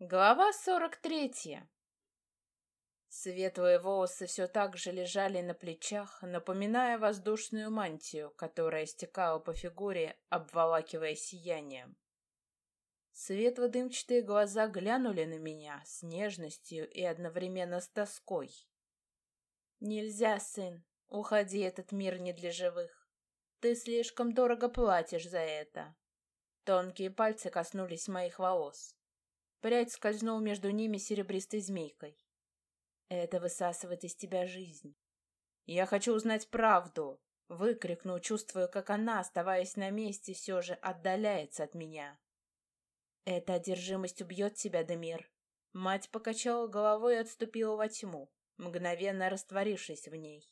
Глава сорок третья. Светлые волосы все так же лежали на плечах, напоминая воздушную мантию, которая стекала по фигуре, обволакивая сиянием. Светло-дымчатые глаза глянули на меня с нежностью и одновременно с тоской. «Нельзя, сын, уходи, этот мир не для живых. Ты слишком дорого платишь за это». Тонкие пальцы коснулись моих волос. Прядь скользнул между ними серебристой змейкой. Это высасывает из тебя жизнь. Я хочу узнать правду. Выкрикнул, чувствуя, как она, оставаясь на месте, все же отдаляется от меня. Эта одержимость убьет тебя, Демир. Мать покачала головой и отступила во тьму, мгновенно растворившись в ней.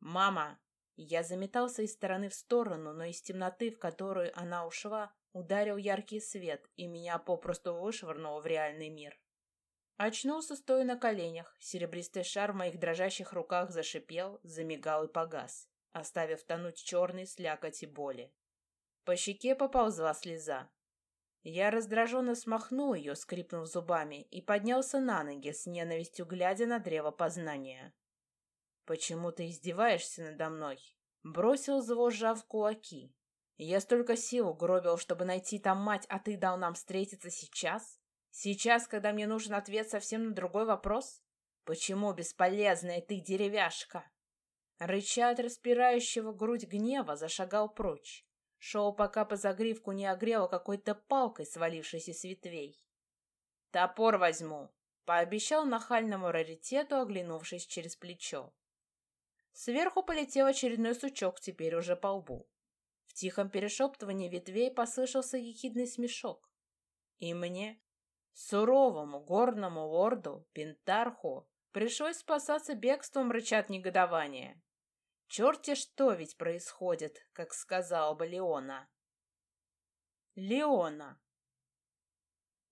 «Мама!» Я заметался из стороны в сторону, но из темноты, в которую она ушла, Ударил яркий свет, и меня попросту вышвырнуло в реальный мир. Очнулся, стоя на коленях. Серебристый шар в моих дрожащих руках зашипел, замигал и погас, оставив тонуть черной слякоти боли. По щеке поползла слеза. Я раздраженно смахнул ее, скрипнув зубами, и поднялся на ноги, с ненавистью глядя на древо познания. «Почему ты издеваешься надо мной?» Бросил зло, сжав кулаки. Я столько сил угробил, чтобы найти там мать, а ты дал нам встретиться сейчас? Сейчас, когда мне нужен ответ совсем на другой вопрос? Почему бесполезная ты деревяшка? Рыча от распирающего грудь гнева зашагал прочь. Шел, пока по загривку не огрело какой-то палкой, свалившейся с ветвей. «Топор возьму», — пообещал нахальному раритету, оглянувшись через плечо. Сверху полетел очередной сучок, теперь уже по лбу. В тихом перешептывании ветвей послышался ехидный смешок. И мне, суровому горному лорду, Пентарху, пришлось спасаться бегством, рычат негодование. Черти что ведь происходит, как сказала бы Леона. Леона.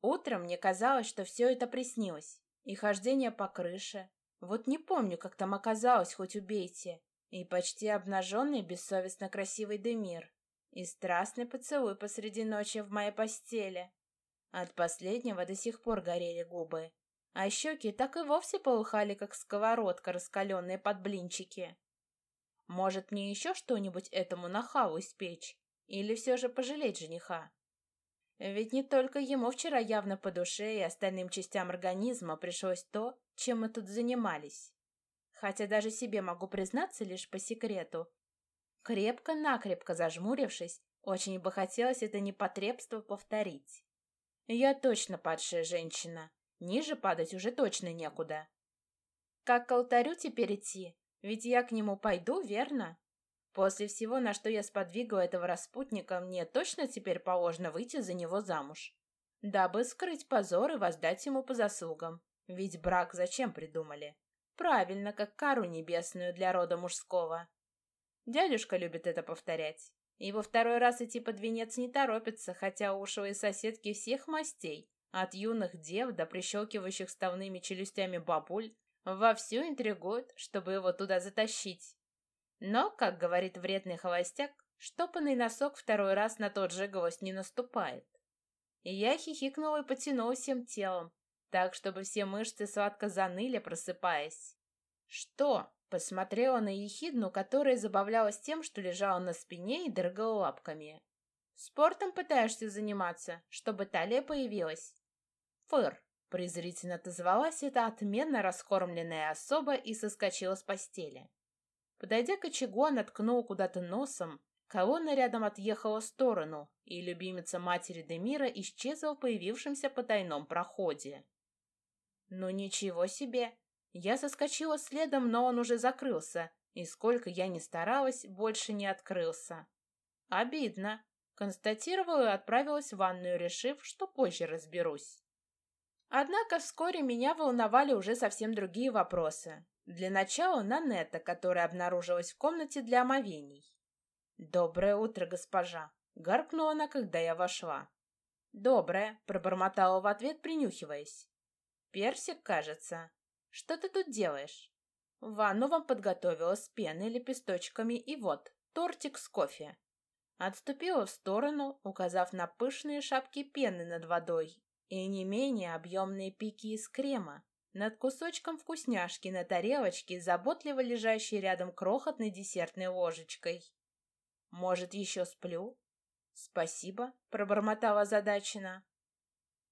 Утром мне казалось, что все это приснилось. И хождение по крыше. Вот не помню, как там оказалось, хоть убейте и почти обнаженный бессовестно красивый Демир, и страстный поцелуй посреди ночи в моей постели. От последнего до сих пор горели губы, а щеки так и вовсе полыхали, как сковородка, раскаленная под блинчики. Может, мне еще что-нибудь этому нахалу испечь? Или все же пожалеть жениха? Ведь не только ему вчера явно по душе и остальным частям организма пришлось то, чем мы тут занимались хотя даже себе могу признаться лишь по секрету. Крепко-накрепко зажмурившись, очень бы хотелось это непотребство повторить. Я точно падшая женщина, ниже падать уже точно некуда. Как к алтарю теперь идти? Ведь я к нему пойду, верно? После всего, на что я сподвигла этого распутника, мне точно теперь положено выйти за него замуж. Дабы скрыть позор и воздать ему по заслугам. Ведь брак зачем придумали? Правильно, как кару небесную для рода мужского. Дядюшка любит это повторять. И во второй раз идти под венец не торопится, хотя ушлые соседки всех мастей, от юных дев до прищелкивающих ставными челюстями бабуль, вовсю интригуют, чтобы его туда затащить. Но, как говорит вредный холостяк, штопанный носок второй раз на тот же гвоздь не наступает. И я хихикнула и потянула всем телом, так, чтобы все мышцы сладко заныли, просыпаясь. «Что?» — посмотрела на ехидну, которая забавлялась тем, что лежала на спине и дрыгала лапками. «Спортом пытаешься заниматься, чтобы талия появилась?» «Фыр!» — презрительно отозвалась эта отменно раскормленная особа и соскочила с постели. Подойдя к очагу, она ткнула куда-то носом, Колонна рядом отъехала в сторону, и любимица матери Демира исчезла в появившемся потайном проходе. Ну ничего себе! Я соскочила следом, но он уже закрылся, и сколько я ни старалась, больше не открылся. Обидно. Констатировала и отправилась в ванную, решив, что позже разберусь. Однако вскоре меня волновали уже совсем другие вопросы. Для начала Нанетта, которая обнаружилась в комнате для омовений. «Доброе утро, госпожа!» — гаркнула она, когда я вошла. «Доброе!» — пробормотала в ответ, принюхиваясь. Персик, кажется. Что ты тут делаешь? Ванну вам подготовила с пеной, лепесточками и вот, тортик с кофе. Отступила в сторону, указав на пышные шапки пены над водой, и не менее объемные пики из крема, над кусочком вкусняшки на тарелочке, заботливо лежащей рядом крохотной десертной ложечкой. «Может, еще сплю?» «Спасибо», — пробормотала задачина.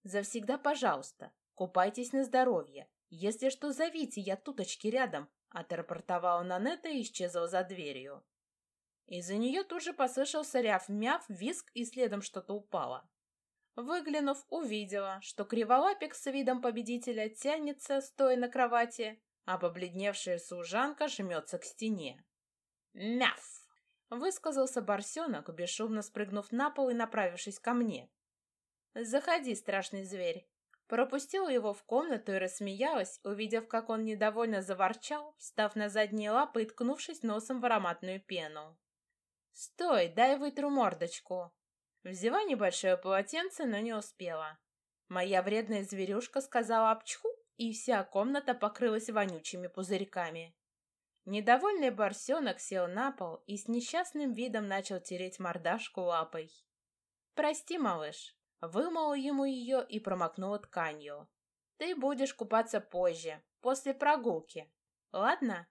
«Завсегда, пожалуйста, купайтесь на здоровье. Если что, зовите, я туточки рядом», — отрапортовала Нанетта и исчезла за дверью. Из-за нее тут же послышался ряв-мяв, виск и следом что-то упало. Выглянув, увидела, что криволапик с видом победителя тянется, стоя на кровати, а побледневшая служанка жмется к стене. «Мяф!» — высказался борсенок, бесшумно спрыгнув на пол и направившись ко мне. «Заходи, страшный зверь!» Пропустила его в комнату и рассмеялась, увидев, как он недовольно заворчал, встав на задние лапы и ткнувшись носом в ароматную пену. «Стой, дай вытру мордочку!» Взяла небольшое полотенце, но не успела. Моя вредная зверюшка сказала «апчху», и вся комната покрылась вонючими пузырьками. Недовольный барсенок сел на пол и с несчастным видом начал тереть мордашку лапой. «Прости, малыш», вымыла ему ее и промокнула тканью. «Ты будешь купаться позже, после прогулки. Ладно?»